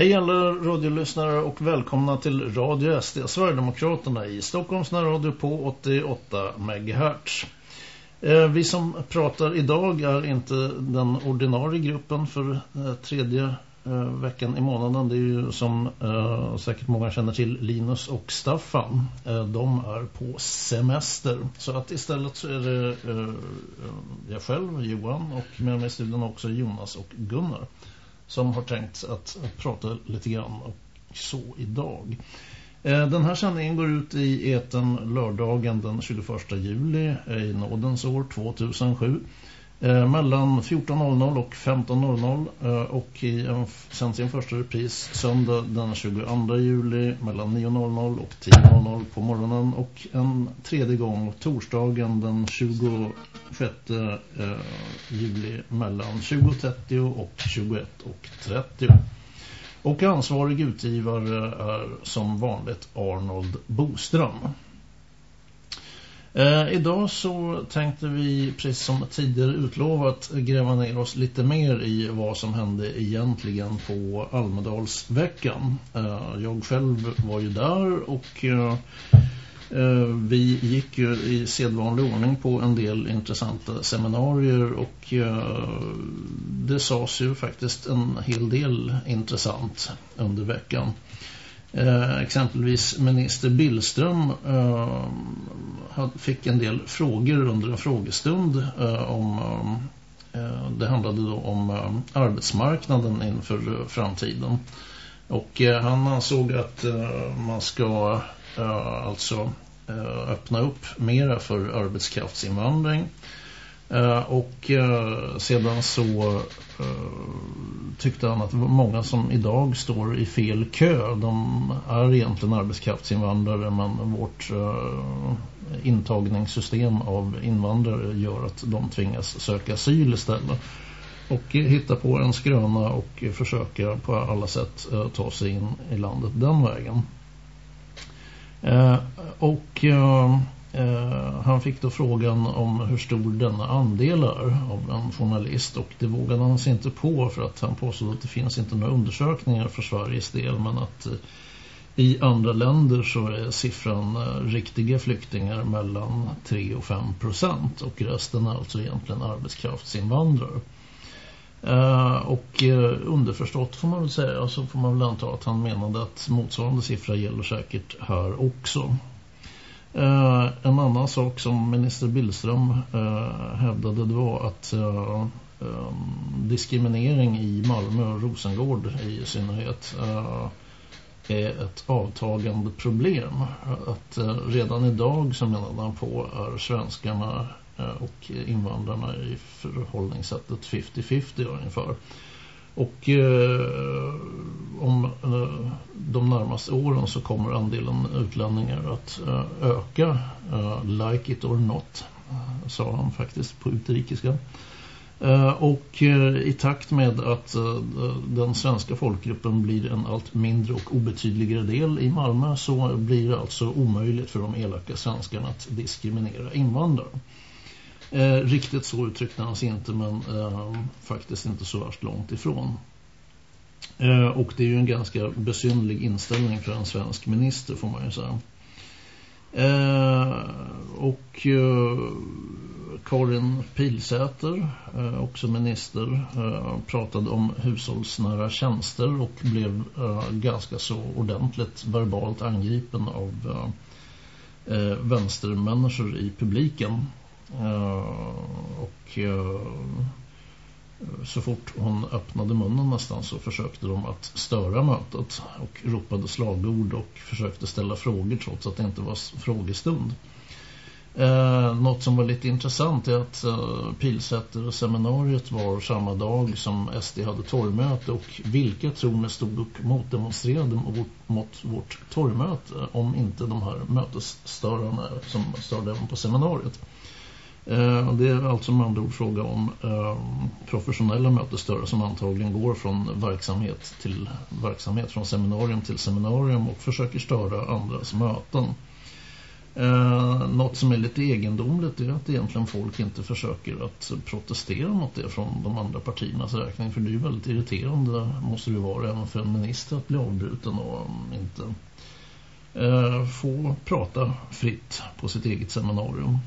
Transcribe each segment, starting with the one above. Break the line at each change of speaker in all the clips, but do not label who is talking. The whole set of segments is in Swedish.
Hej alla radiolyssnare och välkomna till Radio SD Sverigedemokraterna i Stockholms närradio på 88 MHz. Eh, vi som pratar idag är inte den ordinarie gruppen för eh, tredje eh, veckan i månaden. Det är ju som säkert många känner till Linus och Staffan. de är på semester. Så att istället så är det jag själv, Johan och med mig i studion också Jonas och Gunnar som har tänkt att prata lite grann och så idag. Eh, den här sändningen går ut i eten lördagen den 21 juli i nådens år 2007. Eh, mellan 14.00 och 15.00 eh, och i en, sänds i en första repris söndag den 22 juli mellan 9.00 och 10.00 på morgonen och en tredje gång torsdagen den 26 eh, juli mellan 20.30 och 21.30. Och ansvarig utgivare är som vanligt Arnold Boström. Eh, idag så tänkte vi, precis som tidigare utlovat, gräva ner oss lite mer i vad som hände egentligen på Almedalsveckan. Eh, jag själv var ju där och eh, eh vi gick ju i sedvanlig ordning på en del intressanta seminarier och eh, det sades ju faktiskt en hel del intressant under veckan. Eh, exempelvis minister Billström eh, fick en del frågor under en frågestund eh, om eh, det handlade då om eh, arbetsmarknaden inför framtiden. Och eh, han ansåg att eh, man ska eh, alltså eh, öppna upp mera för arbetskraftsinvandring Eh, Eh, och eh, sedan så eh, tyckte han att det var många som idag står i fel kö. De är egentligen arbetskraftsinvandrare men vårt intagningssystem av invandrare gör att de tvingas söka asyl istället. Och hitta på en skröna och försöka på alla sätt ta sig in i landet den vägen. och Eh, Eh, han fick då frågan om hur stor denna andel är av en journalist och det vågade han sig inte på för att han påstod att det finns inte några undersökningar för Sveriges del men att eh, i andra länder så är siffran eh, riktiga flyktingar mellan 3 och 5 procent och resten är alltså egentligen arbetskraftsinvandrare. Uh, och uh, underförstått får man väl säga så får man väl anta att han menade att motsvarande siffra gäller säkert här också. Eh, en annan sak som minister Billström eh, hävdade det var att eh, eh diskriminering i Malmö och Rosengård i synnerhet eh, är ett avtagande problem. Att eh, redan idag som menade han på är svenskarna eh, och invandrarna i förhållningssättet 50-50 ungefär. Och eh, om eh, de närmaste åren så kommer andelen utlänningar att eh, öka. Eh, like it or not, eh, sa han faktiskt på utrikiska. Eh, och eh, i takt med att eh, den svenska folkgruppen blir en allt mindre och obetydligare del i Malmö så blir det alltså omöjligt för de elaka svenskarna att diskriminera invandrare. Eh, riktigt så uttryckte han sig inte men eh, faktiskt inte så värst långt ifrån. Eh, och det är ju en ganska besynlig inställning för en svensk minister får man ju säga. Eh, och eh, Karin Pilsäter, eh, också minister, eh, pratade om hushållsnära tjänster och blev eh, ganska så ordentligt verbalt angripen av eh, vänstermänniskor i publiken. Eh, och eh, så fort hon öppnade munnen nästan så försökte de att störa mötet och ropade slagord och försökte ställa frågor trots att det inte var frågestund. Eh, något som var lite intressant är att eh, Pilsätter seminariet var samma dag som SD hade torgmöte och vilka tror ni stod och motdemonstrerade mot, mot vårt torgmöte om inte de här mötesstörarna som störde även på seminariet. Eh, det är alltså med andra ord fråga om eh, professionella mötesstörare som antagligen går från verksamhet till verksamhet, från seminarium till seminarium och försöker störa andras möten. Eh, något som är lite egendomligt är att egentligen folk inte försöker att protestera mot det från de andra partiernas räkning. För det är ju väldigt irriterande, måste det vara, även för en minister att bli avbruten och mm, inte eh, få prata fritt på sitt eget seminarium.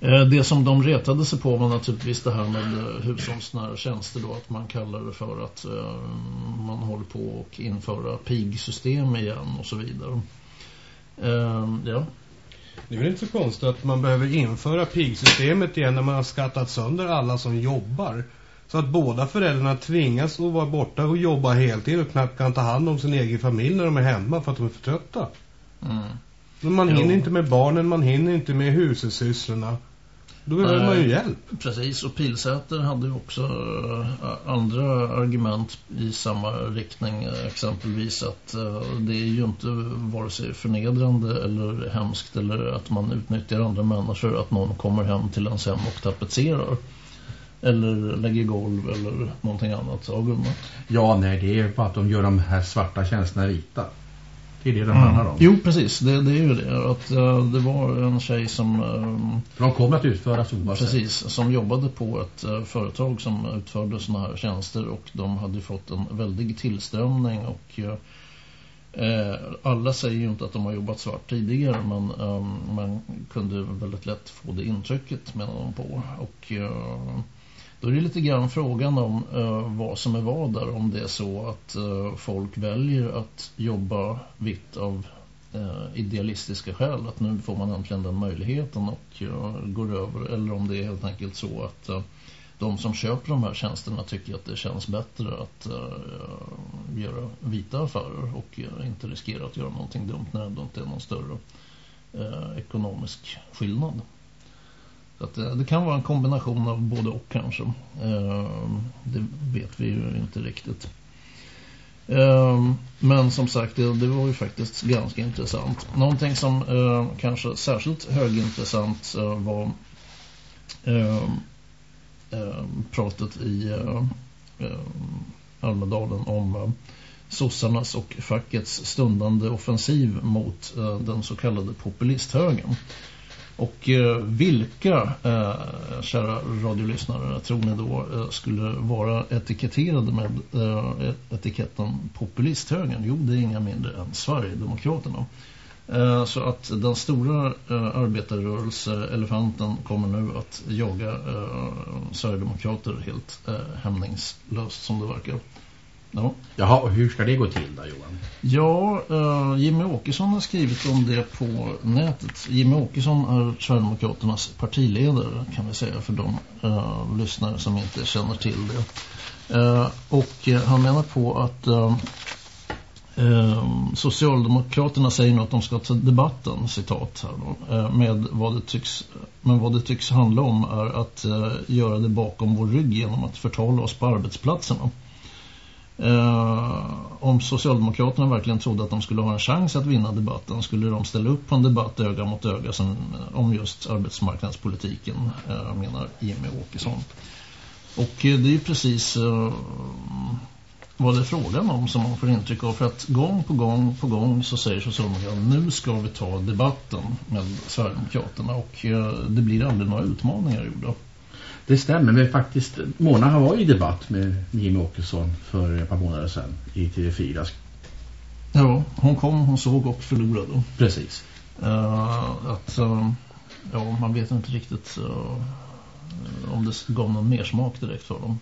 Eh, det som de retade sig på var naturligtvis det här med eh, hushållsnära tjänster då, att man kallar det för att eh, man håller på att införa PIG-system igen och så vidare. Ja.
Det är väl inte så konstigt att man behöver införa PIG-systemet igen när man har skattat sönder alla som jobbar. Så att båda föräldrarna tvingas att vara borta och jobba heltid och knappt kan ta hand om sin egen familj när de är hemma för att de är för trötta. Mm. Men man hinner inte med barnen, man hinner inte med hushållssysslorna. Då behöver man ju hjälp.
Precis, och Pilsäter hade ju också eh, andra argument i samma riktning. Exempelvis att eh, det är ju inte vare sig förnedrande eller hemskt eller att man utnyttjar andra människor att någon kommer hem till ens hem och tapetserar. Eller lägger golv eller någonting annat.
Ja, nej, det är bara att de gör de här svarta tjänsterna vita. Det är det den mm. handlar om.
Jo, precis. Det, det är ju det. Att, uh, det var en tjej som... Uh,
de kommer att utföras oavsett.
Precis, som jobbade på ett uh, företag som utförde såna här tjänster och de hade fått en väldig tillströmning och... alla säger ju inte att de har jobbat svart tidigare men um, man kunde väldigt lätt få det intrycket med dem på. Och då är det lite grann frågan om eh, vad som är vad där. Om det är så att eh, folk väljer att jobba vitt av eh, idealistiska skäl. Att nu får man äntligen den möjligheten och eh, går över. Eller om det är helt enkelt så att eh, de som köper de här tjänsterna tycker att det känns bättre att eh, göra vita affärer och inte riskera att göra någonting dumt när det inte är någon större ekonomisk skillnad. Så att, eh, det kan vara en kombination av både och kanske. Ehm, det vet vi ju inte riktigt. Ehm, men som sagt, det, det var ju faktiskt ganska intressant. Någonting som eh, kanske särskilt högintressant eh, var ehm, pratet i eh, eh, Almedalen om sossarnas och fackets stundande offensiv mot den så kallade populisthögen. Och eh, vilka, eh, kära radiolyssnare, tror ni då eh, skulle vara etiketterade med eh, e- etiketten populisthögern? Jo, det är inga mindre än Sverigedemokraterna. Eh, så att den stora eh, arbetarrörelse-elefanten kommer nu att jaga eh, Sverigedemokrater helt eh, hämningslöst som det verkar.
Ja. Jaha, och hur ska det gå till då Johan?
Ja, uh, Jimmy Åkesson har skrivit om det på nätet. Jimmy Åkesson är Sverigedemokraternas partiledare kan vi säga för de uh, lyssnare som inte känner till det. Uh, och han menar på att Socialdemokraterna säger nu att de ska ta debatten, citat här då, med vad det tycks, men vad det tycks handla om är att göra det bakom vår rygg genom att förtala oss på arbetsplatserna. Eh, om Socialdemokraterna verkligen trodde att de skulle ha en chans att vinna debatten skulle de ställa upp på en debatt öga mot öga som, eh, om just arbetsmarknadspolitiken, eh, menar Jimmy Åkesson. Och eh, det är ju precis eh, vad det är frågan om som man får intryck av. För att gång på gång på gång så säger Socialdemokraterna nu ska vi ta debatten med Sverigedemokraterna och eh, det blir aldrig några utmaningar gjorda.
Det stämmer, men faktiskt Mona var i debatt med Jimmy Åkesson för ett par månader sedan i TV4.
Ja, hon kom, hon såg och förlorade.
Precis.
Uh, att, uh, ja, man vet inte riktigt uh, om det gav någon mer smak direkt för dem.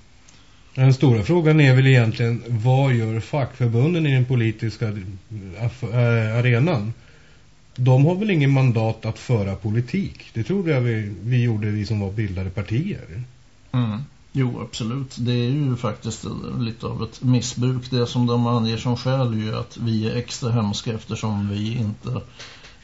Den stora frågan är väl egentligen, vad gör fackförbunden i den politiska arenan? De har väl ingen mandat att föra politik. Det trodde jag vi, vi gjorde, vi som var bildade partier.
Mm. Jo, absolut. Det är ju faktiskt lite av ett missbruk. Det som de anger som skäl är ju att vi är extra hemska eftersom vi inte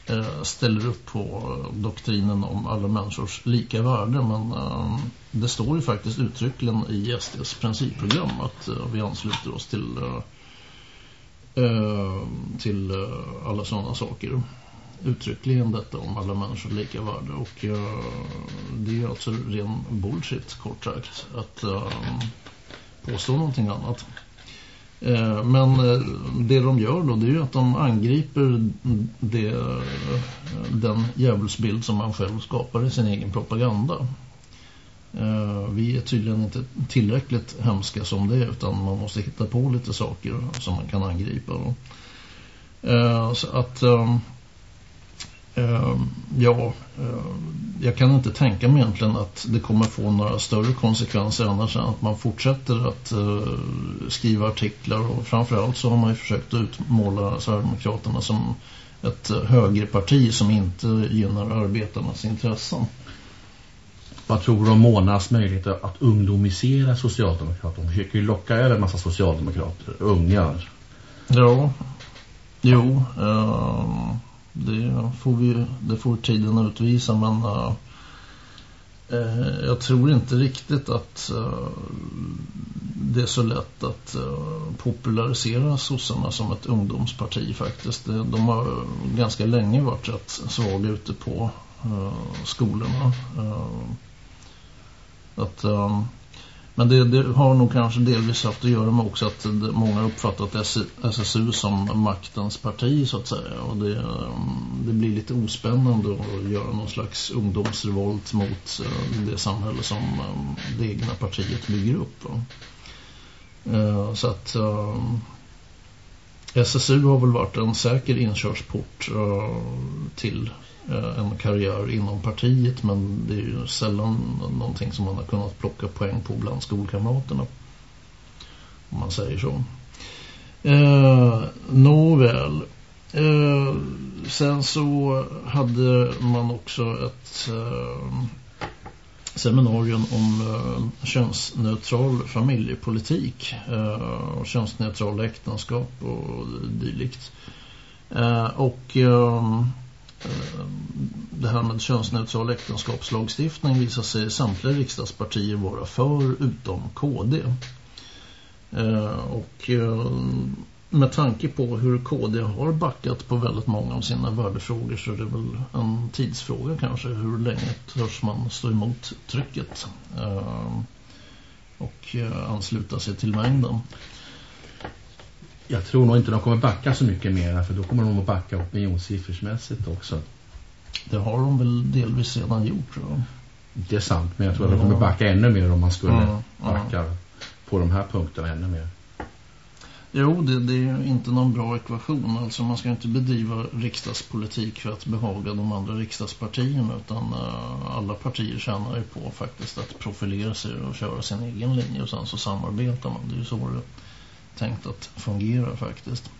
eh, ställer upp på doktrinen om alla människors lika värde. Men eh, det står ju faktiskt uttryckligen i SDs principprogram att eh, vi ansluter oss till, eh, eh till eh, alla sådana saker uttryckligen detta om alla människor lika värde och uh, det är alltså ren bullshit kort sagt att uh, påstå någonting annat. Uh, men det de gör då det är ju att de angriper det, den djävulsbild som man själv skapar i sin egen propaganda. Vi är tydligen inte tillräckligt hemska som det utan man måste hitta på lite saker som man kan angripa. Så att Uh, ja, uh, jag kan inte tänka mig egentligen att det kommer få några större konsekvenser annars än att man fortsätter att uh, skriva artiklar och framförallt så har man ju försökt utmåla Sverigedemokraterna som ett högerparti som inte gynnar arbetarnas intressen.
Vad tror du om Månas möjlighet att ungdomisera Socialdemokraterna? De försöker ju locka över en massa socialdemokrater, unga.
Ja, jo, det får, vi, det får tiden utvisa men uh, uh, jag tror inte riktigt att uh, det är så lätt att popularisera sossarna som ett ungdomsparti faktiskt. De, de har ganska länge varit rätt svaga ute på skolorna. att men det, det, har nog kanske delvis haft att göra med också att många uppfattat SSU som maktens parti så att säga. Och det, ehm, det blir lite ospännande att göra någon slags ungdomsrevolt mot eh, det samhälle som ehm, det egna partiet bygger upp. Eh, så att ehm, SSU har väl varit en säker inkörsport eh, till Eh, en karriär inom partiet men det är ju sällan någonting som man har kunnat plocka poäng på bland skolkamraterna om man säger så. Eh, Nåväl. Eh, sen så hade man också ett eh, seminarium om eh, könsneutral familjepolitik eh, och könsneutrala äktenskap och dylikt. Eh, och Eh, Eh, det här med könsneutral äktenskapslagstiftning visar sig samtliga riksdagspartier vara för utom KD. Eh, och eh, med tanke på hur KD har backat på väldigt många av sina värdefrågor så är det väl en tidsfråga kanske hur länge törs man stå emot trycket och ansluta sig till mängden.
Jag tror nog inte de kommer backa så mycket mer för då kommer de att backa opinionssiffrsmässigt också.
Det har de väl delvis redan gjort tror jag.
Det är sant, men jag tror att de kommer backa ännu mer om man skulle mm, backa mm. på de här punkterna ännu mer.
Jo, det, det, är ju inte någon bra ekvation. Alltså man ska inte bedriva riksdagspolitik för att behaga de andra riksdagspartierna utan uh, alla partier tjänar ju på faktiskt att profilera sig och köra sin egen linje och sen så samarbetar man. Det är ju så det tänkt att fungera faktiskt.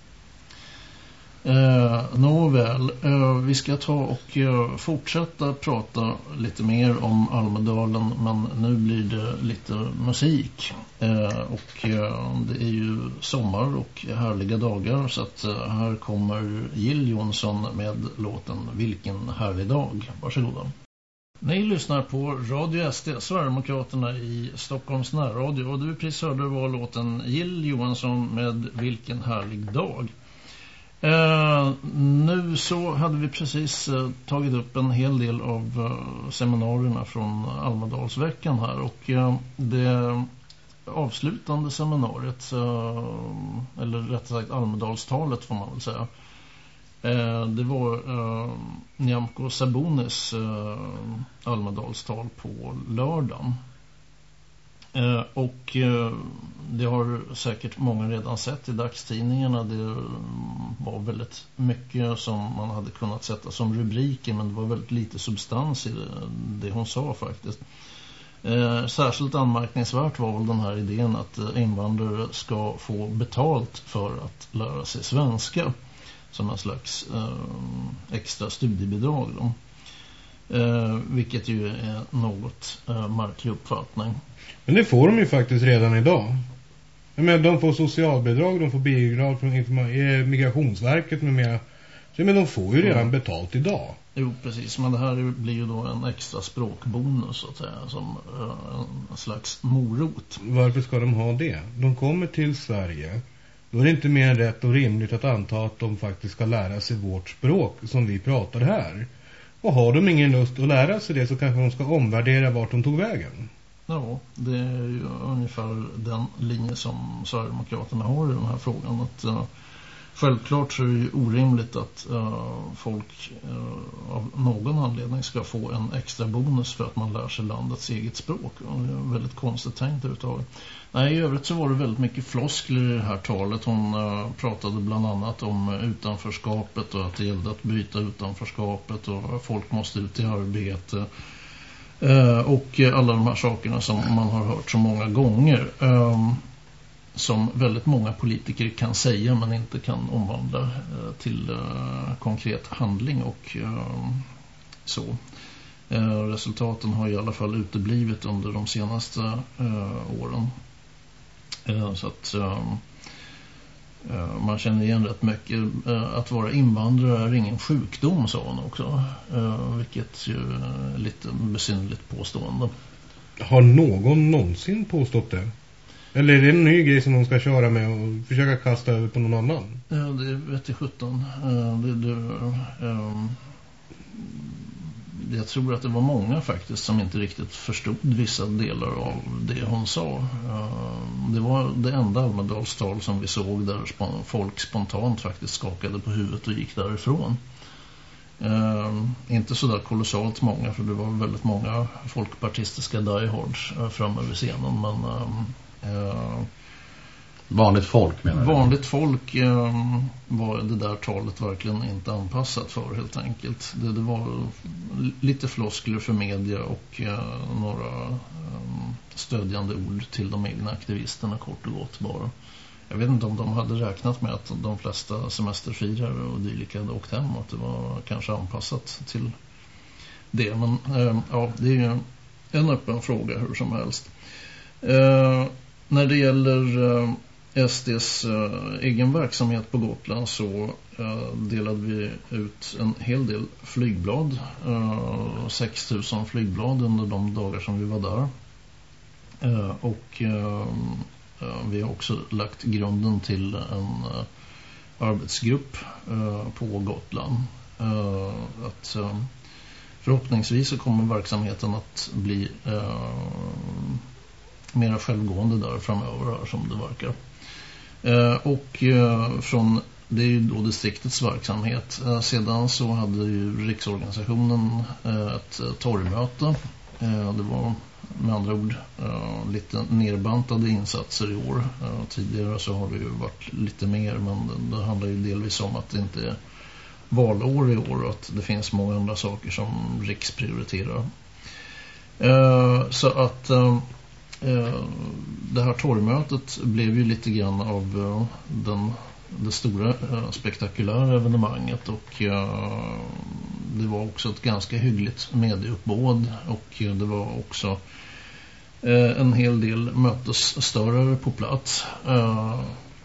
Eh, nåväl, eh, vi ska ta och eh, fortsätta prata lite mer om Almedalen men nu blir det lite musik. Eh, och eh, det är ju sommar och härliga dagar så att eh, här kommer Jill Jonsson med låten Vilken härlig dag. Varsågoda. Ni lyssnar på Radio SD, Sverigedemokraterna i Stockholms närradio och du precis hörde var låten Jill Johansson med Vilken härlig dag. Eh, nu så hade vi precis eh, tagit upp en hel del av eh, seminarierna från Almedalsveckan här och eh, det avslutande seminariet eh, eller rättare sagt Almedalstalet får man väl säga Eh, det var eh, Nyamko Sabonis eh, Almedalstal på lördagen. Eh, och eh, det har säkert många redan sett i dagstidningarna. Det mm, var väldigt mycket som man hade kunnat sätta som rubriker men det var väldigt lite substans i det, det hon sa faktiskt. Eh, särskilt anmärkningsvärt var väl den här idén att eh, invandrare ska få betalt för att lära sig svenska som en slags eh, extra studiebidrag då. Eh, vilket ju är något eh, märklig uppfattning.
Men det får de ju faktiskt redan idag. Men de får socialbidrag, de får bidrag från eh, Migrationsverket med mera. Men de får ju redan mm. betalt idag.
Jo, precis. Men det här blir ju då en extra språkbonus så att säga, som eh, en slags morot.
Varför ska de ha det? De kommer till Sverige då är det inte mer än rätt och rimligt att anta att de faktiskt ska lära sig vårt språk som vi pratar här. Och har de ingen lust att lära sig det så kanske de ska omvärdera vart de tog vägen.
Ja, det är ju ungefär den linje som Sverigedemokraterna har i den här frågan. Att, uh, självklart så är det ju orimligt att uh, folk uh, av någon anledning ska få en extra bonus för att man lär sig landets eget språk. Det är väldigt konstigt tänkt överhuvudtaget. Nej, i övrigt så var det väldigt mycket floskler i det här talet. Hon uh, pratade bland annat om utanförskapet och att det gällde att byta utanförskapet och folk måste ut i arbete. Uh, och alla de här sakerna som man har hört så många gånger. Um, som väldigt många politiker kan säga men inte kan omvandla uh, till konkret handling och ehm, så. resultaten har i alla fall uteblivit under de senaste åren. Eh, så att ehm, eh, man känner igen rätt mycket. Eh, att vara invandrare är ingen sjukdom, sa hon också. Vilket ju är lite besynligt påstående.
Har någon någonsin påstått det? Eller är det en ny grej som de ska köra med och försöka kasta över på någon annan?
Ja, det vet jag 17. Det, det, um, jag tror att det var många faktiskt som inte riktigt förstod vissa delar av det hon sa. Eh, det var det enda Almedalstal som vi såg där folk spontant faktiskt skakade på huvudet och gick därifrån. Eh, inte så där kolossalt många för det var väldigt många folkpartistiska diehards eh, framme vid scenen men uh,
Vanligt folk menar
du? Vanligt folk eh, var det där talet verkligen inte anpassat för helt enkelt. Det, det var lite floskler för media och eh, några eh, stödjande ord till de egna aktivisterna kort och gott bara. Jag vet inte om de hade räknat med att de flesta semesterfirare och dylika hade åkt hem och att det var kanske anpassat till det. Men eh, ja, det är ju en öppen fråga hur som helst. Eh, när det gäller eh, SDs uh, eh, egen verksamhet på Gotland så uh, delade vi ut en hel del flygblad. Eh, uh, 6000 flygblad under de dagar som vi var där. Uh, och vi har också lagt grunden till en arbetsgrupp på Gotland. att förhoppningsvis så kommer verksamheten att bli mera självgående där framöver som det verkar. Eh, och eh, från det är ju då distriktets verksamhet. Eh, sedan så hade ju riksorganisationen ett torgmöte. Det var med andra ord lite nerbantade insatser i år. Tidigare så har det ju varit lite mer men det handlar ju delvis om att det inte är valår i år och att det finns många andra saker som Riks prioriterar. Så att Eh, det här torgmötet blev ju lite grann av eh, den, det stora eh, spektakulära evenemanget och det var också ett ganska hyggligt medieuppbåd och det var också en hel del mötesstörare på plats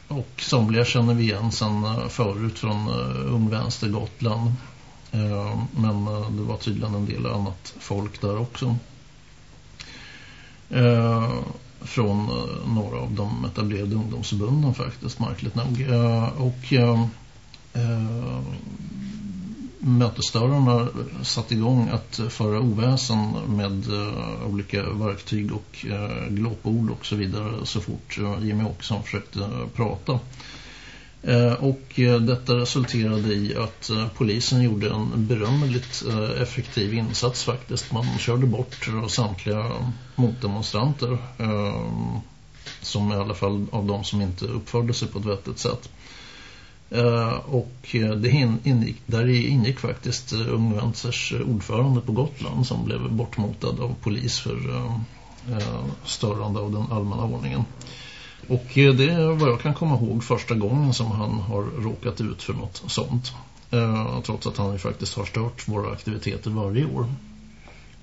och somliga känner vi igen sedan förut från Ung Vänster Gotland men det var tydligen en del annat folk där också. Eh, från eh, några av de etablerade ungdomsförbunden faktiskt, märkligt nog. Eh, och eh, eh mötesstörarna satt igång att föra oväsen med uh, olika verktyg och uh, glåpord och så vidare så fort uh, Jimmy Åkesson försökte prata. Eh, och eh, detta resulterade i att eh, polisen gjorde en berömmeligt effektiv insats faktiskt. Man körde bort samtliga motdemonstranter som i alla fall av de som inte uppförde sig på ett vettigt sätt. och det ingick, där ingick faktiskt Ung Vänsters ordförande på Gotland som blev bortmotad av polis för störande av den allmänna ordningen. Och eh, det är vad jag kan komma ihåg första gången som han har råkat ut för något sånt. Eh, trots att han ju faktiskt har stört våra aktiviteter varje år.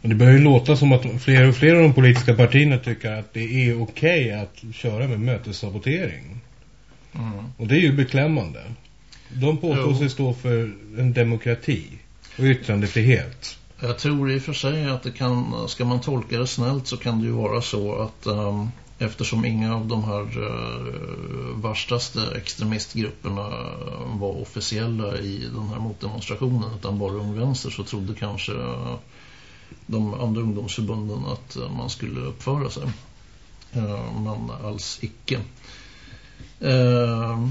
Det börjar ju låta som att fler och fler av de politiska partierna tycker att det är okej att köra med mötessabotering. Mm. Och det är ju beklämmande. De påstår sig stå för en demokrati och yttrandefrihet.
Jag tror i och för sig att det kan, ska man tolka det snällt så kan det ju vara så att um, eftersom inga av de här eh, värstaste extremistgrupperna var officiella i den här motdemonstrationen utan bara Ung Vänster så trodde kanske de andra ungdomsförbunden att man skulle uppföra sig. Eh, men alls icke. Eh,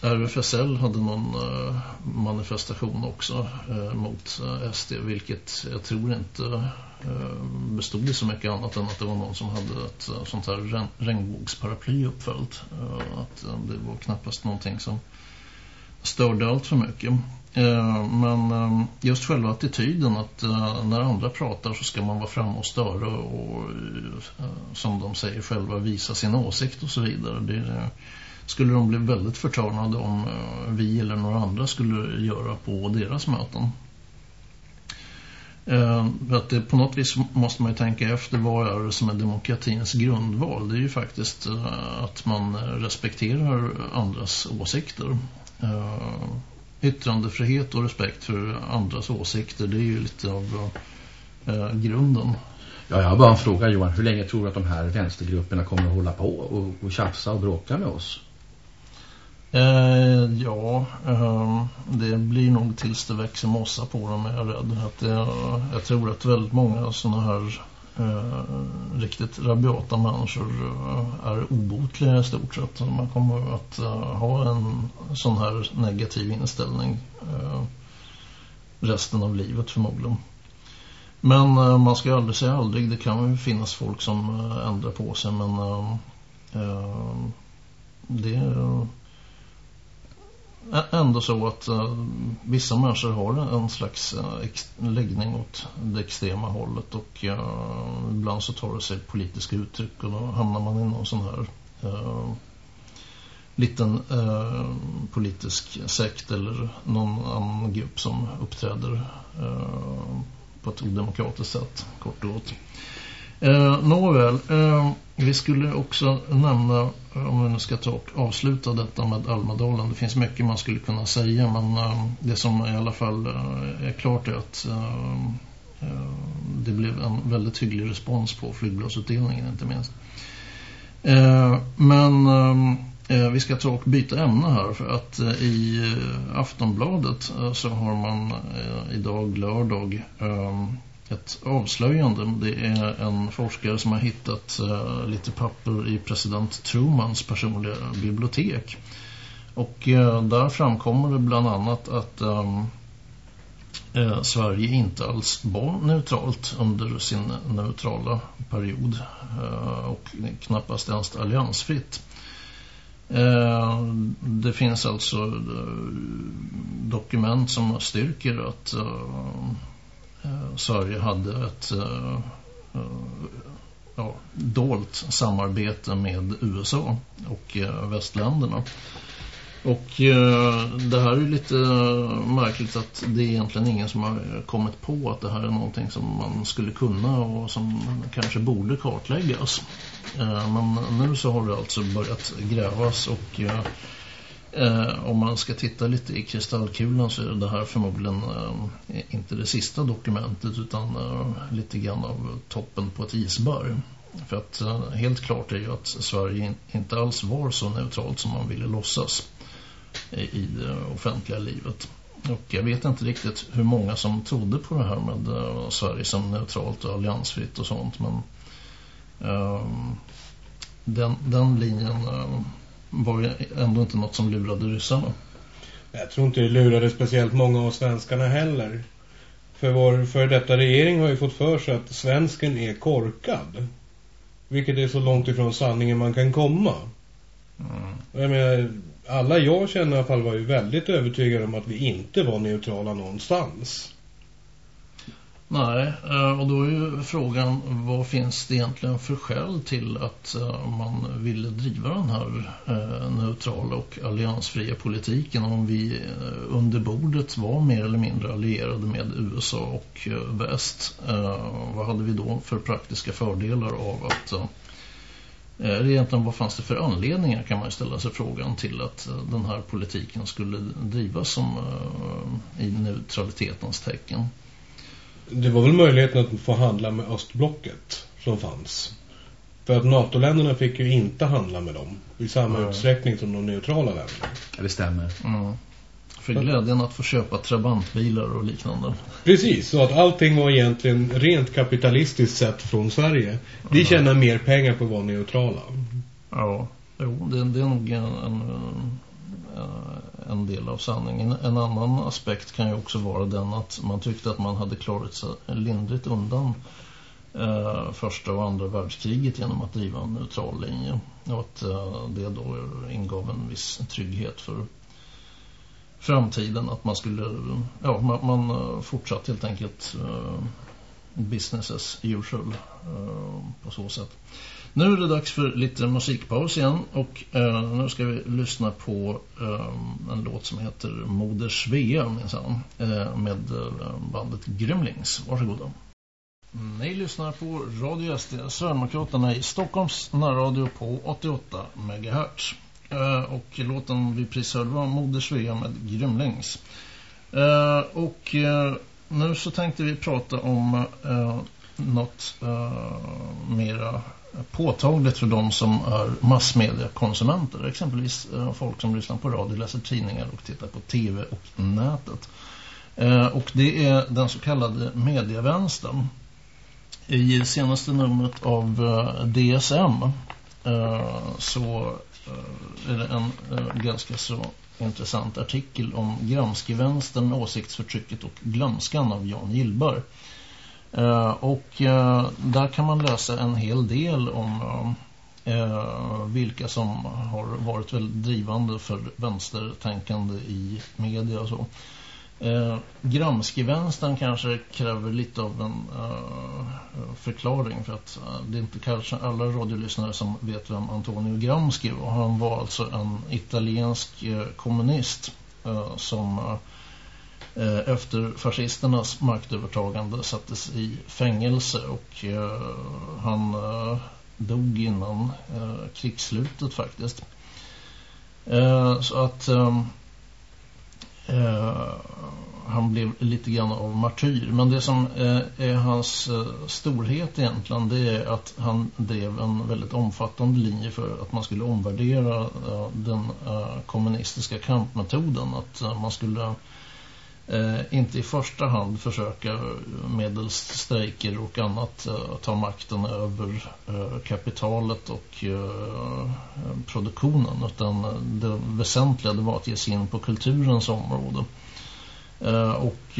RFSL hade någon eh, manifestation också mot SD vilket jag tror inte Eh, bestod i så mycket annat än att det var någon som hade ett eh, sånt här regnbågsparaply uppföljt. Eh, att det var knappast någonting som störde allt för mycket. Men just själva attityden att när andra pratar så ska man vara fram och störa och som de säger själva visa sin åsikt och så vidare. Det skulle de bli väldigt förtörnade om vi eller några andra skulle göra på deras möten. Ehm, att det, på något vis måste man ju tänka efter vad är det som är demokratins grundval. Det är ju faktiskt eh, att man respekterar andras åsikter ehm, yttrandefrihet och respekt för andras åsikter det är ju lite av eh, grunden.
Ja, jag har bara en fråga Johan. Hur länge tror du att de här vänstergrupperna kommer att hålla på och, och tjafsa och bråka med oss?
Eh, ja, eh, det blir nog tills det växer mossa på dem är jag rädd. Att det, jag tror att väldigt många sådana här eh, riktigt rabiata människor eh, är obotliga i stort sett. Man kommer att eh, ha en sån här negativ inställning eh, resten av livet förmodligen. Men eh, man ska aldrig säga aldrig. Det kan ju finnas folk som eh, ändrar på sig men eh, ehm, det ändå så att uh, vissa människor har en slags uh, läggning åt det extrema hållet och uh, ibland så tar det sig politiska uttryck och då hamnar man i någon sån här uh, liten uh, politisk sekt eller någon annan grupp som uppträder uh, på ett odemokratiskt sätt, kort och gott. Eh, nåväl, eh, vi skulle också nämna, Eh, om vi nu ska ta och avsluta detta med Almadalen. Det finns mycket man skulle kunna säga, men eh, det som i alla fall eh, är klart är att det blev en väldigt hygglig respons på flygbladsutdelningen inte minst. men vi ska ta och byta ämne här för att i Aftonbladet så har man idag lördag ett avslöjande. Det är en forskare som har hittat eh, lite papper i president Trumans personliga bibliotek. Och eh, där framkommer det bland annat att ehm, eh, Sverige inte alls var neutralt under sin neutrala period eh, och knappast ens alliansfritt. Eh, det finns alltså eh, dokument som styrker att Eh, Eh, Sverige hade ett eh, eh, ja, dolt samarbete med USA och eh, västländerna. Och det här är ju lite märkligt att det är egentligen ingen som har kommit på att det här är någonting som man skulle kunna och som kanske borde kartläggas. men nu så har det alltså börjat grävas och Eh, Eh, om man ska titta lite i kristallkulan så är det här förmodligen eh, inte det sista dokumentet utan eh, lite grann av toppen på ett isberg. För att eh, helt klart är ju att Sverige inte alls var så neutralt som man ville låtsas i, i det offentliga livet. Och jag vet inte riktigt hur många som trodde på det här med eh, Sverige som neutralt och alliansfritt och sånt. Men ehm, den, den linjen eh, var ju ändå inte något som lurade ryssarna.
Jag tror inte det lurade speciellt många av svenskarna heller. För vår för detta regering har ju fått för sig att svensken är korkad. Vilket är så långt ifrån sanningen man kan komma. Mm. Jag menar, alla jag känner i alla fall var ju väldigt övertygade om att vi inte var neutrala någonstans.
Nej, eh, och då är ju frågan vad finns det egentligen för skäl till att eh, man ville driva den här eh, neutrala och alliansfria politiken om vi under bordet var mer eller mindre allierade med USA och väst. Vad hade vi då för praktiska fördelar av att egentligen vad fanns det för anledningar kan man ställa sig frågan till att den här politiken skulle drivas som i neutralitetens tecken.
Det var väl möjligheten att få handla med östblocket som fanns. För att NATO-länderna fick ju inte handla med dem i samma mm. utsträckning som de neutrala länderna.
Det stämmer. Mm.
För glädjen att få köpa trabantbilar och liknande.
Precis, så att allting var egentligen rent kapitalistiskt sett från Sverige. Vi ja. tjänar mer pengar på att vara neutrala.
Ja, jo, det, det är nog en, en, en en del av sanningen. En annan aspekt kan ju också vara den att man tyckte att man hade klarat sig lindrigt undan eh, första och andra världskriget genom att driva en neutral linje. Och att eh, det då ingav en viss trygghet för framtiden. Att man skulle, ja, man, eh, man fortsatt helt enkelt eh, business as usual eh, på så sätt. Nu är det dags för lite musikpaus igen och eh, nu ska vi lyssna på eh, en låt som heter Moder Svea minsann, eh, med eh, bandet Grymlings. Varsågoda. Ni lyssnar på Radio SD, Sverigedemokraterna i Stockholms närradio på 88 MHz. Eh, och låten vi precis hörde var Moder Svea med Grymlings. Eh, och eh, nu så tänkte vi prata om något mera påtagligt för de som är massmediekonsumenter. Exempelvis eh, folk som lyssnar på radio, läser tidningar och tittar på tv och nätet. Eh, och det är den så kallade medievänstern. I senaste numret av eh, DSM så är det en ganska så intressant artikel om Gramskivänstern, åsiktsförtrycket och glömskan av Jan Gillberg. Eh, och eh, där kan man läsa en hel del om eh, vilka som har varit väldigt drivande för vänstertänkande i media och så. Eh, Gramsci-vänstern kanske kräver lite av en eh, förklaring för att eh, det är inte kanske alla radiolyssnare som vet vem Antonio Gramsci var. Han var alltså en italiensk eh, kommunist som Eh, efter fascisternas maktövertagande sattes i fängelse och eh, han eh, dog innan krigsslutet faktiskt. så att Eh, han blev lite grann av martyr. Men det som eh, är hans eh, storhet egentligen det är att han drev en väldigt omfattande linje för att man skulle omvärdera den kommunistiska kampmetoden. Att man skulle Eh, inte i första hand försöka medelst strejker och annat eh, ta makten över eh, kapitalet och produktionen utan det väsentliga det var att ge sig in på kulturens område. Och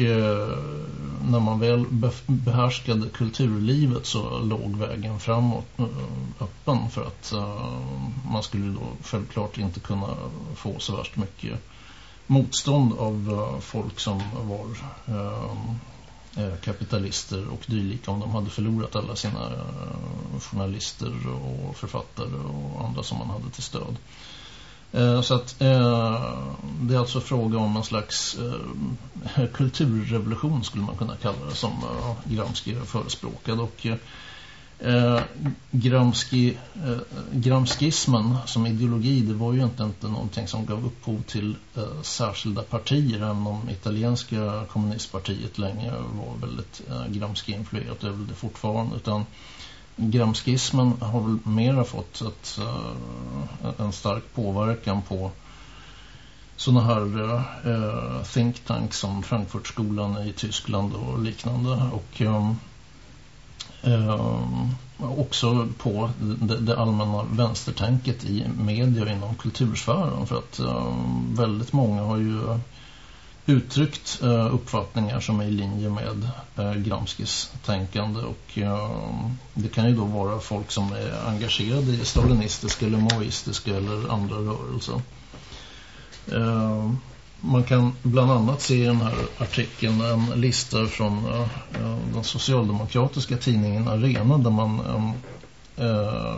när man väl behärskade kulturlivet så låg vägen framåt öppen för att man skulle då självklart inte kunna få så värst mycket motstånd av eh, folk som var eh, eh, kapitalister och dylika om de hade förlorat alla sina journalister och författare och andra som man hade till stöd. Så att det är alltså fråga om en slags kulturrevolution skulle man kunna kalla det som Gramsci förespråkade och Eh, Gramsci, eh, Gramskismen som ideologi det var ju inte, inte någonting som gav upphov till eh, särskilda partier även om italienska kommunistpartiet länge var väldigt eh, Gramsci-influerat över är väl det fortfarande utan Gramskismen har väl mera fått ett, eh, en stark påverkan på sådana här eh, eh, think tanks som Frankfurtskolan i Tyskland och liknande och Eh, Eh, också på det, det, allmänna vänstertänket i media och inom kultursfären för att eh, väldigt många har ju uttryckt eh, uppfattningar som är i linje med eh, Gramskis tänkande och eh, det kan ju då vara folk som är engagerade i stalinistiska eller maoistiska eller andra rörelser. Eh, man kan bland annat se i den här artikeln en lista från uh, den socialdemokratiska tidningen Arena där man um, uh,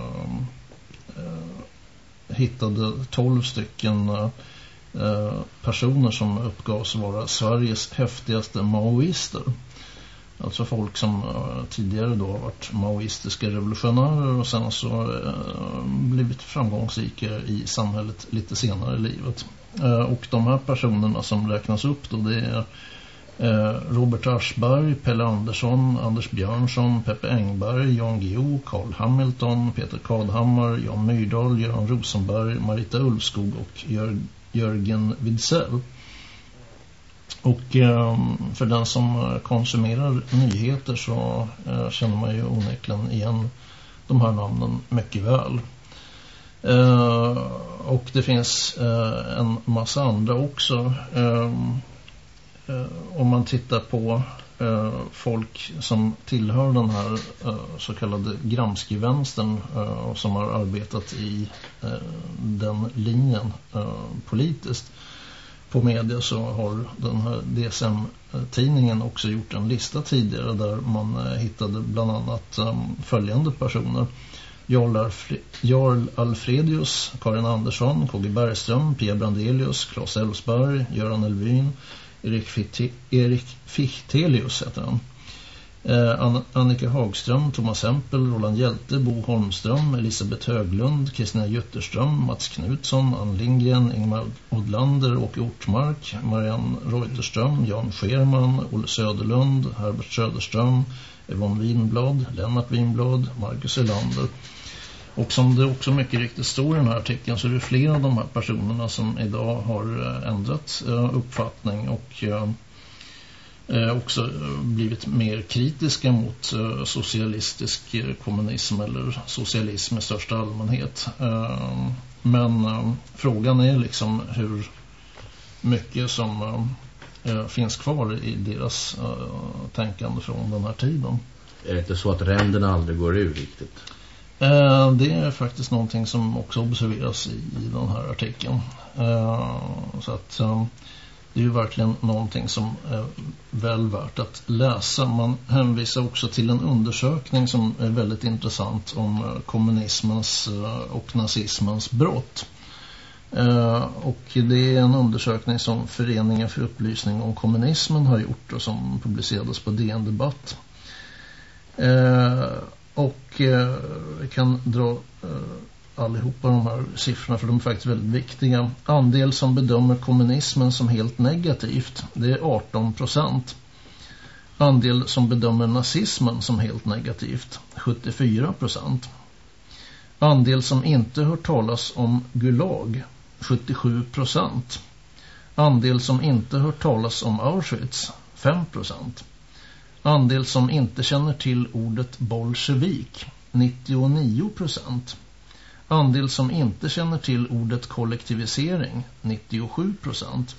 uh, hittade 12 stycken personer som uppgavs vara Sveriges häftigaste maoister. Alltså folk som tidigare då har varit maoistiska revolutionärer och sen så blivit framgångsrika i samhället lite senare i livet. Eh, och de här personerna som räknas upp då det är eh, Robert Aschberg, Pelle Andersson, Anders Björnsson, Peppe Engberg, Jan Guillou, Carl Hamilton, Peter Kadhammar, Jan Myrdal, Göran Rosenberg, Marita Ulfskog och Jör Jörgen Widsell. Och eh, för den som konsumerar nyheter så känner man ju onekligen igen de här namnen mycket väl. Eh, och det finns eh, en massa andra också. Eh, eh, om man tittar på eh, folk som tillhör den här eh, så kallade Gramsci-vänstern eh, och som har arbetat i eh, den linjen eh, politiskt på media så har den här DSM-tidningen också gjort en lista tidigare där man hittade bland annat följande personer. Jarl, Alfre Jarl Alfredius, Karin Andersson, KG Bergström, Pia Brandelius, Claes Elfsberg, Göran Elvin, Erik, Fichte Erik Fichtelius heter han. Eh, Annika Hagström, Thomas Hempel, Roland Hjälte, Bo Holmström, Elisabeth Höglund, Kristina Jutterström, Mats Knutsson, Ann Lindgren, Ingmar Odlander, Åke Ortmark, Marianne Reuterström, Jan Scherman, Olle Söderlund, Herbert Söderström, Yvonne Winblad, Lennart Winblad, Marcus Elander. Och som det också mycket riktigt står i den här artikeln så är det flera av de här personerna som idag har eh, ändrat eh, uppfattning och eh, också blivit mer kritiska mot socialistisk kommunism eller socialism i största allmänhet. Ehm, men frågan är liksom hur mycket som finns kvar i deras tänkande från den här tiden.
Är det inte så att ränderna aldrig går ur riktigt?
Eh, det är faktiskt någonting som också observeras i, den här artikeln. Eh, så att eh, det är ju verkligen någonting som är väl värt att läsa. Man hänvisar också till en undersökning som är väldigt intressant om kommunismens och nazismens brott. Och det är en undersökning som Föreningen för upplysning om kommunismen har gjort och som publicerades på DN Debatt. Och eh, kan dra eh, allihopa de här siffrorna för de är faktiskt väldigt viktiga. Andel som bedömer kommunismen som helt negativt, det är 18 procent. Andel som bedömer nazismen som helt negativt, 74 procent. Andel som inte hört talas om Gulag, 77 procent. Andel som inte hört talas om Auschwitz, 5 procent. Andel som inte känner till ordet bolsjevik, 99 procent. Andel som inte känner till ordet kollektivisering, 97 procent.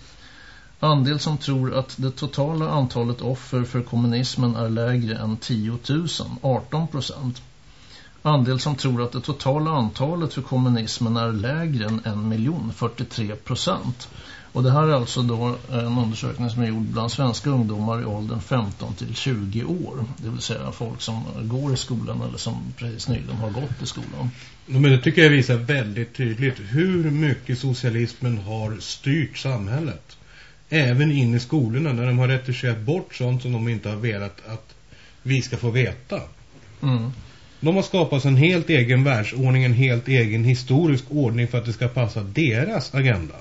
Andel som tror att det totala antalet offer för kommunismen är lägre än 10 000, 18 procent. Andel som tror att det totala antalet för kommunismen är lägre än en miljon, 43 procent. Och det här är alltså då en undersökning som är gjord bland svenska ungdomar i åldern 15 till 20 år. Det vill säga folk som går i skolan eller som precis nyligen har gått i skolan.
Men det tycker jag visar väldigt tydligt hur mycket socialismen har styrt samhället. Även in i skolorna när de har retuscherat bort sånt som de inte har velat att vi ska få veta. Mm. De har skapat en helt egen världsordning, en helt egen historisk ordning för att det ska passa deras agenda.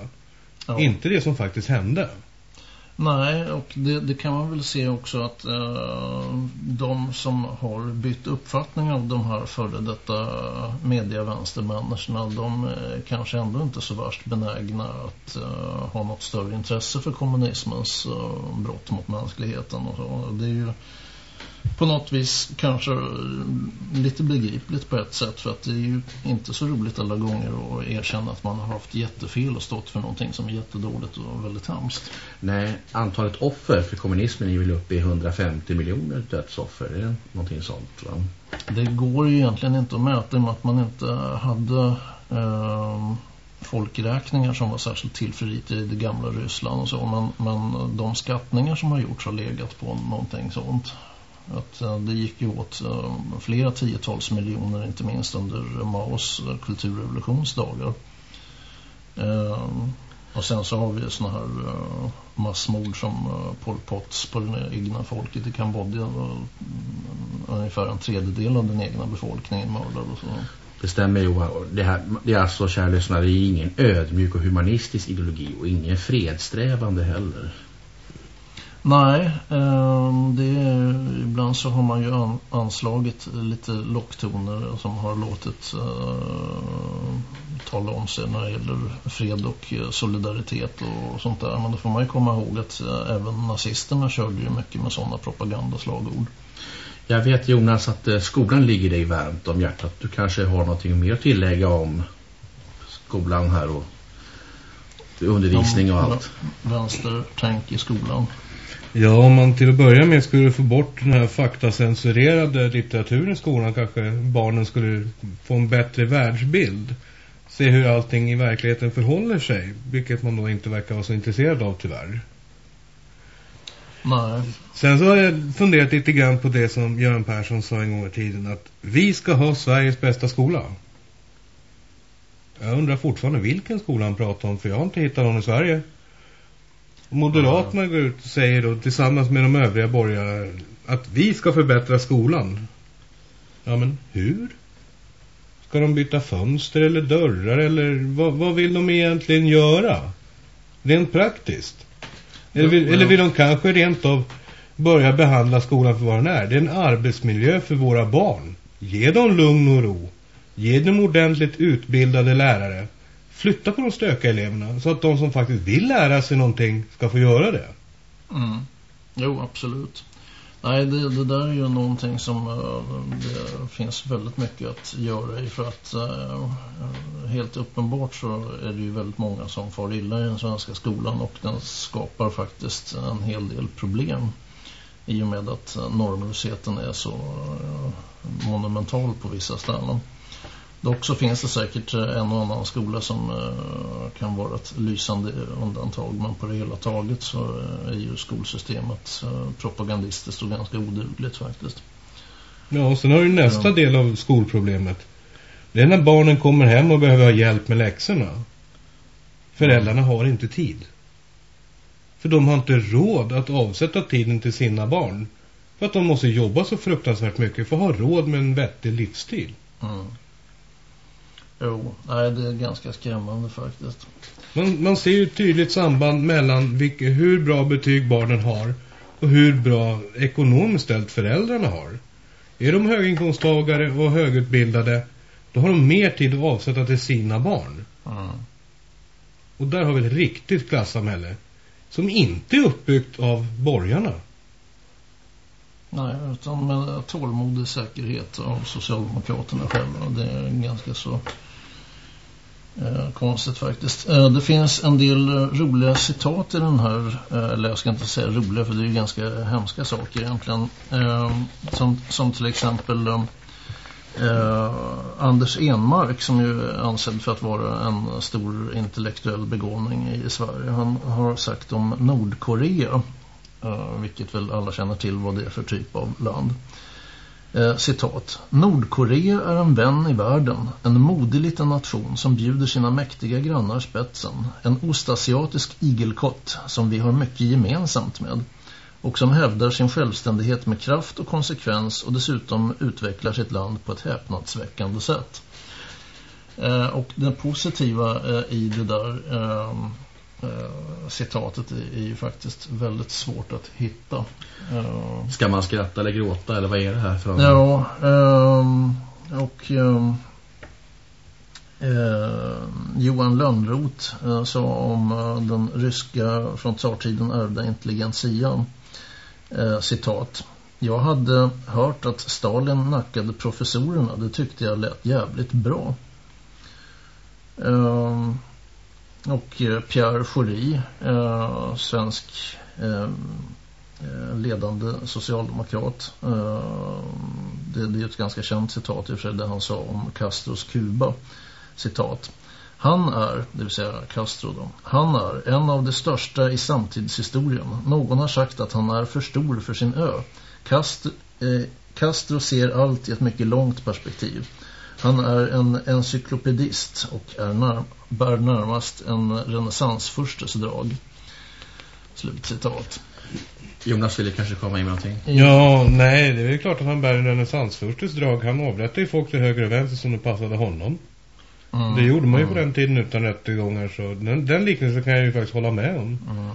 Ja. Inte det som faktiskt hände.
Nej, och det, det, kan man väl se också att eh, de som har bytt uppfattning av de här före detta medievänstermänniskorna, de är kanske ändå inte så värst benägna att eh, ha något större intresse för kommunismens eh, brott mot mänskligheten. Och så. Det är ju på något vis kanske lite begripligt på ett sätt för att det är ju inte så roligt alla gånger att erkänna att man har haft jättefel och stått för någonting som är jättedåligt och väldigt hemskt.
Nej, antalet offer för kommunismen är väl uppe i 150 miljoner dödsoffer, är det någonting sånt va?
Det går ju egentligen inte att mäta med att man inte hade eh, folkräkningar som var särskilt tillförlitliga i det gamla Ryssland och så men, men de skattningar som har gjorts har legat på någonting sånt att eh, det gick ju åt eh, flera tiotals miljoner inte minst under Maos kulturrevolutionsdagar. Eh, och sen så har vi såna här massmord som Pol Pots på det egna folket i Kambodja. Mm, ungefär en tredjedel av den egna befolkningen mördar och så.
Det stämmer Johan. Det, här, det är alltså, kära lyssnare, det är ingen ödmjuk och humanistisk ideologi och ingen fredsträvande heller.
Nej, ehm, det är, ibland så har man ju anslagit lite locktoner som har låtit uh, tala om sig när det gäller fred och eh, solidaritet och sånt där. Men då får man ju komma ihåg att eh, även nazisterna körde ju mycket med sådana propagandaslagord.
Jag vet Jonas att eh, skolan ligger dig varmt om hjärtat. Du kanske har någonting mer att tillägga om skolan här och undervisning och allt.
Vänstertänk i skolan.
Ja, om man till att börja med skulle få bort den här faktacensurerade litteraturen i skolan kanske barnen skulle få en bättre världsbild. Se hur allting i verkligheten förhåller sig, vilket man då inte verkar vara så intresserad av tyvärr.
Nej.
Sen så har jag funderat lite grann på det som Göran Persson sa en gång i tiden att vi ska ha Sveriges bästa skola. Jag undrar fortfarande vilken skola han pratar om för jag har inte hittat någon i Sverige. Moderaterna går ut och säger då tillsammans med de övriga borgare att vi ska förbättra skolan. Ja men hur? Ska de byta fönster eller dörrar eller vad, vad vill de egentligen göra? Rent praktiskt. Eller vill, eller vill de kanske rent av börja behandla skolan för vad den är? Det är en arbetsmiljö för våra barn. Ge dem lugn och ro. Ge dem ordentligt utbildade lärare flytta på de stöka eleverna så att de som faktiskt vill lära sig någonting ska få göra det.
Mm. Jo, absolut. Nej, det, det, där är ju någonting som eh, det finns väldigt mycket att göra i för att eh, helt uppenbart så är det ju väldigt många som får illa i den svenska skolan och den skapar faktiskt en hel del problem i och med att eh, normlösheten är så monumental på vissa ställen. Dock så finns det säkert eh, en och annan skola som eh, kan vara ett lysande undantag men på det hela taget så eh, är ju skolsystemet propagandistiskt och ganska odugligt faktiskt.
Ja, och sen har du nästa ja. del av skolproblemet. Det är när barnen kommer hem och behöver ha hjälp med läxorna. Föräldrarna har inte tid. För de har inte råd att avsätta tiden till sina barn. För att de måste jobba så fruktansvärt mycket för att ha råd med en vettig livsstil.
Mm. Jo, nej, det är ganska skrämmande faktiskt.
Man, man ser ju ett tydligt samband mellan vilka, hur bra betyg barnen har och hur bra ekonomiskt ställt föräldrarna har. Är de höginkomsttagare och högutbildade då har de mer tid att avsätta till sina barn.
Mm.
Och där har vi ett riktigt klassamhälle som inte är uppbyggt av borgarna.
Nej, utan med tålmodig säkerhet av Socialdemokraterna själva. Det är ganska så Eh, konstigt faktiskt. Eh, det finns en del eh, roliga citat i den här, eh, eller jag ska inte säga roliga för det är ju ganska hemska saker egentligen. Eh, som, som till exempel eh, eh Anders Enmark som ju är ansedd för att vara en stor intellektuell begåvning i Sverige. Han har sagt om Nordkorea, eh, vilket väl alla känner till vad det är för typ av land. Eh, citat. Nordkorea är en vän i världen, en modig liten nation som bjuder sina mäktiga grannar spetsen. En ostasiatisk igelkott som vi har mycket gemensamt med och som hävdar sin självständighet med kraft och konsekvens och dessutom utvecklar sitt land på ett häpnadsväckande sätt. Eh, och det positiva eh, i det där eh, citatet är ju faktiskt väldigt svårt att hitta.
Uh, Ska man skratta eller gråta eller vad är det här för?
Ja, um, och um, uh, Johan Lönnroth sa om den ryska från tsartiden ärvda intelligensian. citat. Jag hade hört att Stalin nackade professorerna. Det tyckte jag lät jävligt bra. Um, och eh, Pierre Schori, eh, svensk eh, eh, ledande socialdemokrat. Eh, det, det, är ett ganska känt citat i och för sig där han sa om Castros Kuba. Citat. Han är, det vill säga Castro då, han är en av de största i samtidshistorien. Någon har sagt att han är för stor för sin ö. Castro, eh, Castro ser allt i ett mycket långt perspektiv. Han är en encyklopedist och är när, bär närmast en renässansfurstes drag. Slutcitat.
Jonas ville kanske komma in med någonting.
Ja, nej, det är klart att han bär en renässansfurstes drag. Han avrättade ju folk till höger och vänster som det passade honom. Mm, det gjorde man ju mm. på den tiden utan rättegångar så den, den liknelsen kan jag ju faktiskt hålla med om.
Mm.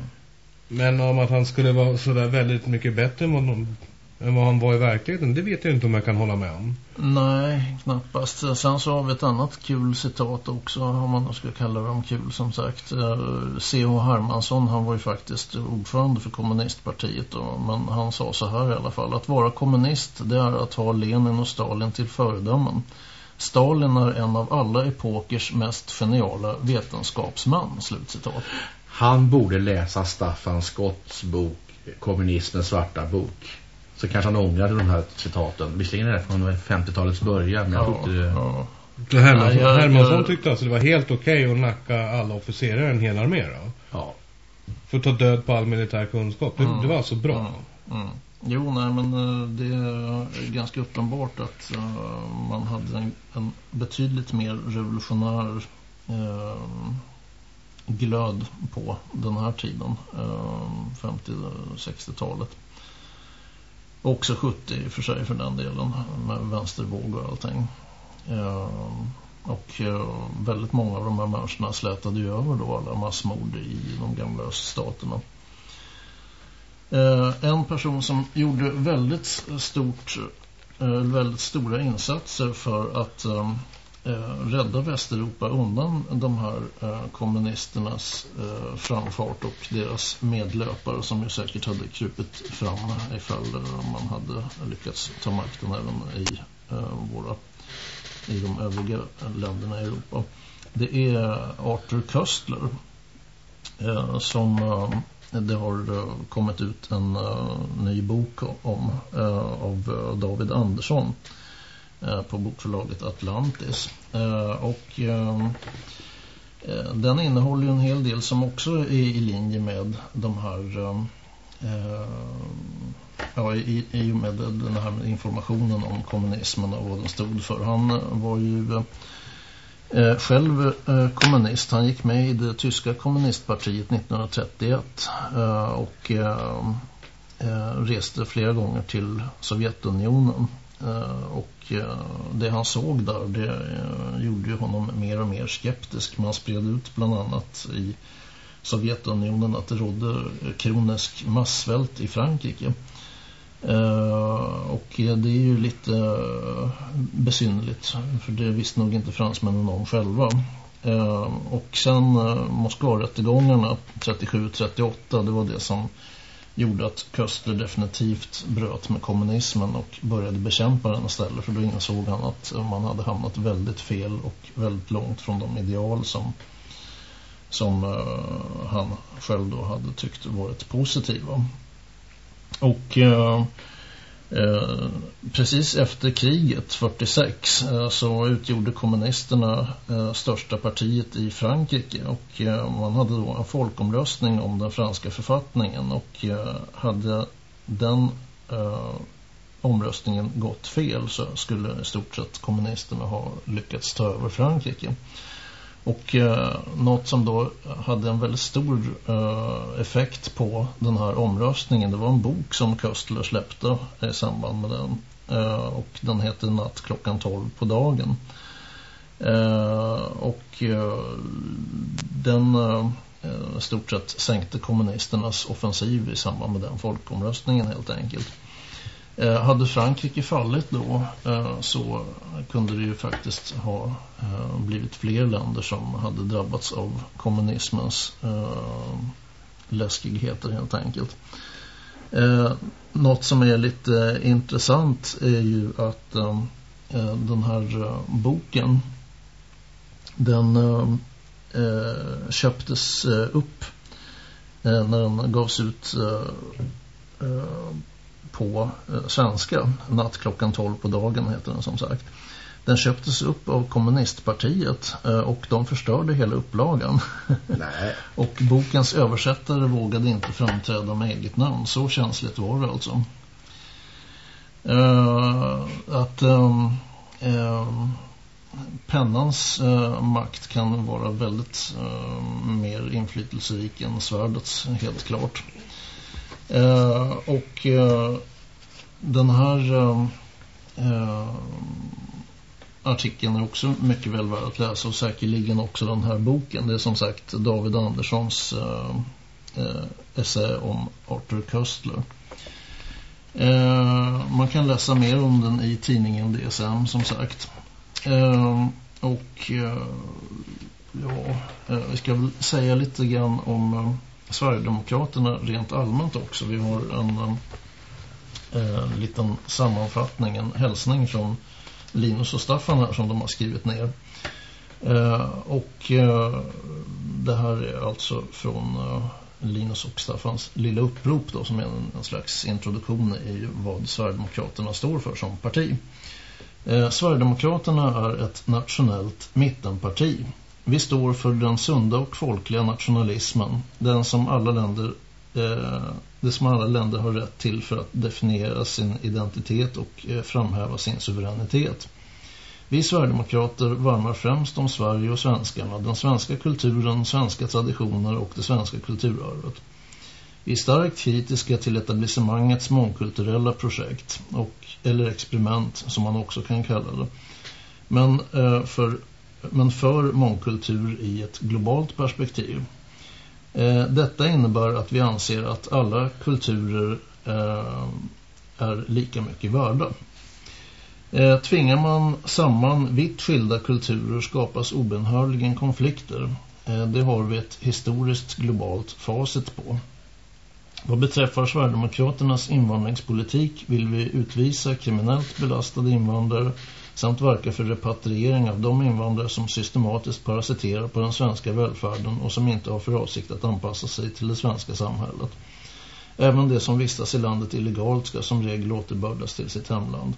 Men om att han skulle vara sådär väldigt mycket bättre än honom än vad han var i verkligheten. Det vet jag inte om jag kan hålla med om.
Nej, knappast. Sen så har vi ett annat kul citat också, om man ska kalla dem kul som sagt. Eh, C.H. Hermansson, han var ju faktiskt ordförande för kommunistpartiet då, men han sa så här i alla fall. Att vara kommunist, det är att ha Lenin och Stalin till föredömen. Stalin är en av alla epokers mest geniala vetenskapsmän, slutcitat.
Han borde läsa Staffan Scotts bok Kommunismens svarta bok. Så kanske han ångrade de här citaten. Visserligen är det från 50-talets början, men jag ja, tyckte... Ja.
Så Hermansson, ja, jag, Hermansson jag, tyckte alltså det var helt okej okay att nacka alla officerare en hel armé då?
Ja.
För att ta död på all militär kunskap. Det, mm. det var alltså bra.
Mm. Mm. Jo, nej, men eh, det är ganska uppenbart att uh, man hade en, en, betydligt mer revolutionär uh, glöd på den här tiden, uh, 50-60-talet. Också 70 i och för sig för den delen, med vänstervåg och allting. Ehm, och eh, väldigt många av de här människorna slätade ju över då alla massmord i de gamla öststaterna. Ehm, en person som gjorde väldigt stort eh, väldigt stora insatser för att ehm, eh, rädda Västeuropa undan de här eh, kommunisternas eh, framfart och deras medlöpare som ju säkert hade krupit fram ifall man hade lyckats ta makten även i eh, våra i de övriga länderna i Europa. Det är Arthur Köstler som det har eh, kommit ut en ny bok om av David Andersson Eh, på bokförlaget Atlantis. Eh, och ehm, eh, den innehåller ju en hel del som också är i linje med de här ehm, ja, i, i och med den här informationen om kommunismen och vad den stod för. Han var ju Eh, själv eh, kommunist. Han gick med i det tyska kommunistpartiet 1931 eh, och ehm, eh, reste flera gånger till Sovjetunionen. Eh, och Eh, det han såg där det eh, gjorde honom mer och mer skeptisk. Man spred ut bland annat i Sovjetunionen att det rådde kronisk massvält i Frankrike. Eh, och det är ju lite besynligt besynnerligt för det visste nog inte fransmännen om själva. Och sen Moskva-rättegångarna 37-38 det var det som gjorde att Köster definitivt bröt med kommunismen och började bekämpa den istället för då insåg han att man hade hamnat väldigt fel och väldigt långt från de ideal som, som eh, han själv då hade tyckt varit positiva. Och uh, eh, precis efter kriget 46 eh, så utgjorde kommunisterna eh, största partiet i Frankrike och eh, man hade då en folkomröstning om den franska författningen och eh, hade den eh, omröstningen gått fel så skulle i stort sett kommunisterna ha lyckats ta över Frankrike. Och eh, något som då hade en väldigt stor eh, effekt på den här omröstningen det var en bok som Köstler släppte i samband med den. Eh, och den heter Natt klockan 12 på dagen. Eh, och eh, den eh, stort sett sänkte kommunisternas offensiv i samband med den folkomröstningen helt enkelt. Eh, hade Frankrike fallit då eh, så kunde det ju faktiskt ha eh, blivit fler länder som hade drabbats av kommunismens eh, läskigheter helt enkelt. Eh, något som är lite intressant är ju att eh, eh den här eh, boken den eh, köptes upp när den gavs ut på eh, svenska. Natt klockan 12 på dagen heter den som sagt. Den köptes upp av kommunistpartiet eh, och de förstörde hela upplagan.
Nej.
och bokens översättare vågade inte framträda med eget namn. Så känsligt var det alltså. Uh, att um, um, pennans uh, makt kan vara väldigt uh, mer inflytelserik än svärdets, helt klart. Eh, och eh, den här eh, eh, artikeln är också mycket väl värd att läsa och säkerligen också den här boken. Det är som sagt David Anderssons eh, eh, essä om Arthur Köstler. Eh, man kan läsa mer om den i tidningen DSM som sagt. Eh, och eh, ja, eh, vi ska väl säga lite grann om eh, Sverigedemokraterna rent allmänt också. Vi har en eh, liten sammanfattning, en hälsning från Linus och Staffan här som de har skrivit ner. Eh, och eh, det här är alltså från eh, Linus och Staffans lilla upprop då, som är en, en slags introduktion i vad Sverigedemokraterna står för som parti. Eh, Sverigedemokraterna är ett nationellt mittenparti. Vi står för den sunda och folkliga nationalismen, den som alla länder eh, det som alla länder har rätt till för att definiera sin identitet och eh, framhäva sin suveränitet. Vi Sverigedemokrater varmar främst om Sverige och svenskarna, den svenska kulturen, svenska traditioner och det svenska kulturarvet. Vi är starkt kritiska till etablissemangets mångkulturella projekt och, eller experiment som man också kan kalla det. Men, eh, för, men för mångkultur i ett globalt perspektiv. Eh, detta innebär att vi anser att alla kulturer eh, är lika mycket värda. Eh, tvingar man samman vitt skilda kulturer skapas obenhörligen konflikter. Det har vi ett historiskt globalt facit på. Vad beträffar Sverigedemokraternas invandringspolitik vill vi utvisa kriminellt belastade invandrare samt verka för repatriering av de invandrare som systematiskt parasiterar på den svenska välfärden och som inte har för avsikt att anpassa sig till det svenska samhället. Även de som vistas i landet illegalt ska som regel återbördas till sitt hemland.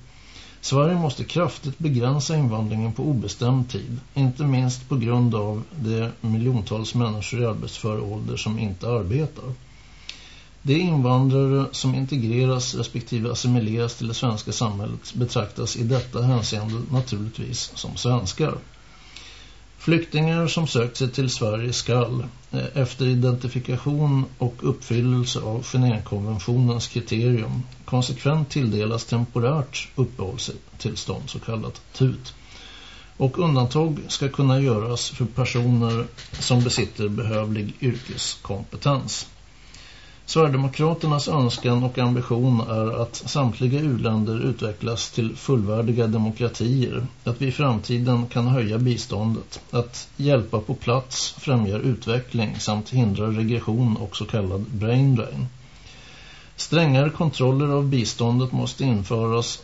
Sverige måste kraftigt begränsa invandringen på obestämd tid, inte minst på grund av de miljontals människor i arbetsför ålder som inte arbetar. De invandrare som integreras respektive assimileras till det svenska samhället betraktas i detta hänseende naturligtvis som svenskar. Flyktingar som sökt sig till Sverige skall, eh, efter identifikation och uppfyllelse av Genèvekonventionens kriterium, konsekvent tilldelas temporärt uppehållstillstånd, så kallat TUT. Och undantag ska kunna göras för personer som besitter behövlig yrkeskompetens. Sverigedemokraternas önskan och ambition är att samtliga uländer utvecklas till fullvärdiga demokratier, att vi i framtiden kan höja biståndet, att hjälpa på plats främjar utveckling samt hindrar regression och så kallad brain drain. Strängare kontroller av biståndet måste införas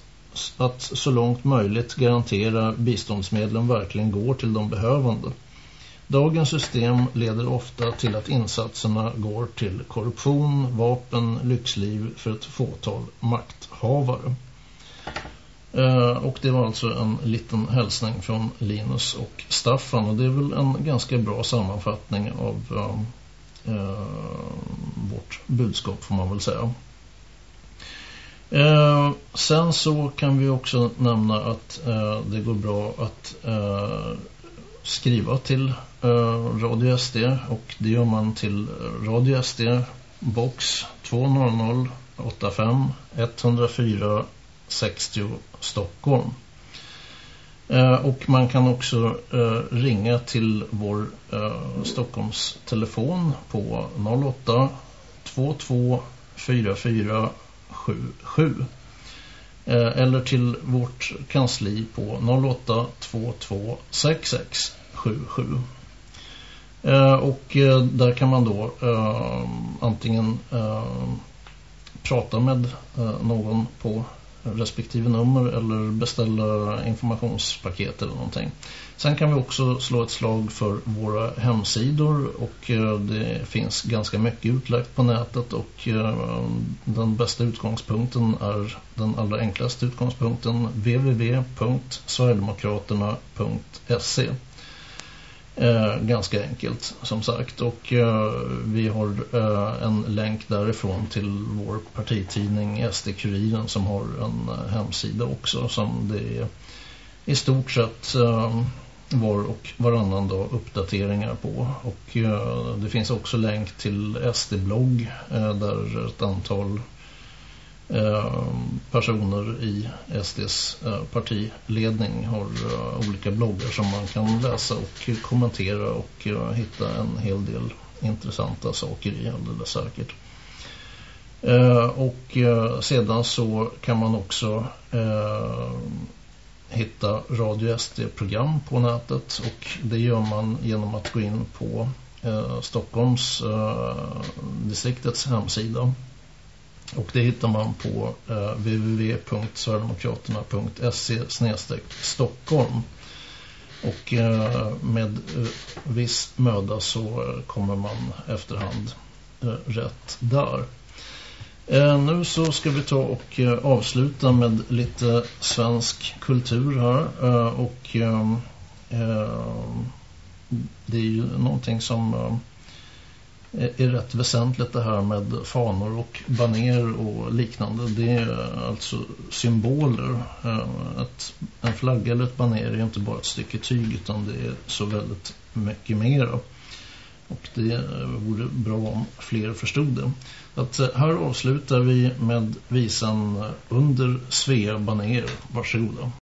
att så långt möjligt garantera biståndsmedlen verkligen går till de behövande. Dagens system leder ofta till att insatserna går till korruption, vapen, lyxliv för ett fåtal makthavare. Eh, och det var alltså en liten hälsning från Linus och Staffan och det är väl en ganska bra sammanfattning av eh, eh, vårt budskap får man väl säga. Eh, sen så kan vi också nämna att eh, det går bra att eh, skriva till Eh, Radio SD och det gör man till eh, Radio SD box 20085 104 60 Stockholm. Eh, och man kan också ringa till vår Stockholms telefon på 08 22 44 77 eller till vårt kansli på 08 22 66 77 Eh, och eh, där kan man då eh, antingen eh, prata med någon på respektive nummer eller beställa informationspaket eller någonting. Sen kan vi också slå ett slag för våra hemsidor och det finns ganska mycket utlagt på nätet och den bästa utgångspunkten är den allra enklaste utgångspunkten www.sverigedemokraterna.se Eh, ganska enkelt som sagt. Och eh, vi har eh, en länk därifrån till vår partitidning SD-kuriren som har en eh, hemsida också som det är i stort sett eh, var och varannan dag uppdateringar på. Och eh, det finns också länk till SD-blogg eh, där ett antal Eh, personer i SDs eh, partiledning har eh, olika bloggar som man kan läsa och kommentera och hitta en hel del intressanta saker i alldeles säkert. och sedan så kan man också hitta Radio SD-program på nätet och det gör man genom att gå in på Stockholms distriktets hemsida. Och det hittar man på eh, www.sverigedemokraterna.se Stockholm. Och eh, med eh, viss möda så eh, kommer man efterhand eh, rätt där. Eh, nu så ska vi ta och eh, avsluta med lite svensk kultur här. Eh, och eh, eh, det är ju någonting som är rätt väsentligt det här med fanor och baner och liknande. Det är alltså symboler. Eh, ett, en flagga eller ett baner är inte bara ett stycke tyg utan det är så väldigt mycket mer. Och det eh, vore bra om fler förstod det. Att eh, här avslutar vi med visan Under Svea Baner. Varsågoda.